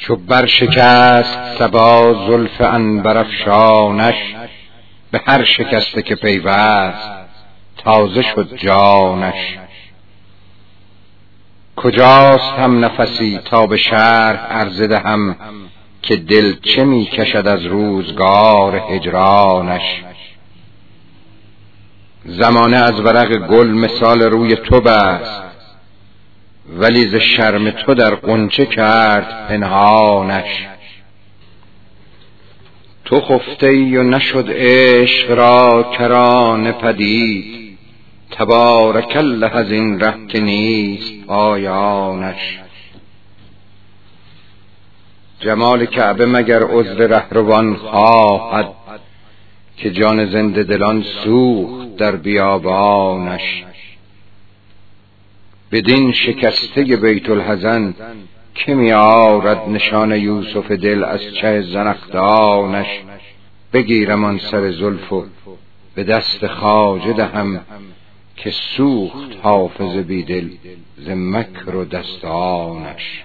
چو برشکست سبا زلف انبرفشانش به هر شکسته که پیوست تازه شد جانش. کجاست هم نفسی تا به شهر عرض دهم که دل چه می کشد از روزگار هجرانش؟ زمانه از ورق گل مثال روی تو بست ولی ز شرم تو در قنچه کرد پنهانش. تو خفته ای و نشد عشق را کران پدید. تبارک الله از این ره که نیست پایانش. جمال کعبه مگر عذر رهروان خواهد که جان زنده دلان سوخت در بیابانش. بدین شکسته بیت الحزن که می آرد نشان یوسف دل از چه زنخدانش. بگیرم آن سر زلف و به دست خواجه دهم که سوخت حافظ بیدل ز مکر و دستانش.